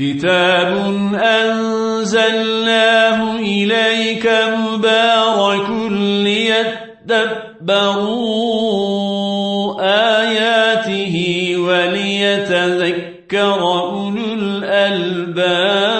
كتاب أنزلناه إليك مبارك ليتدبروا آياته وليتذكر أولو الألباب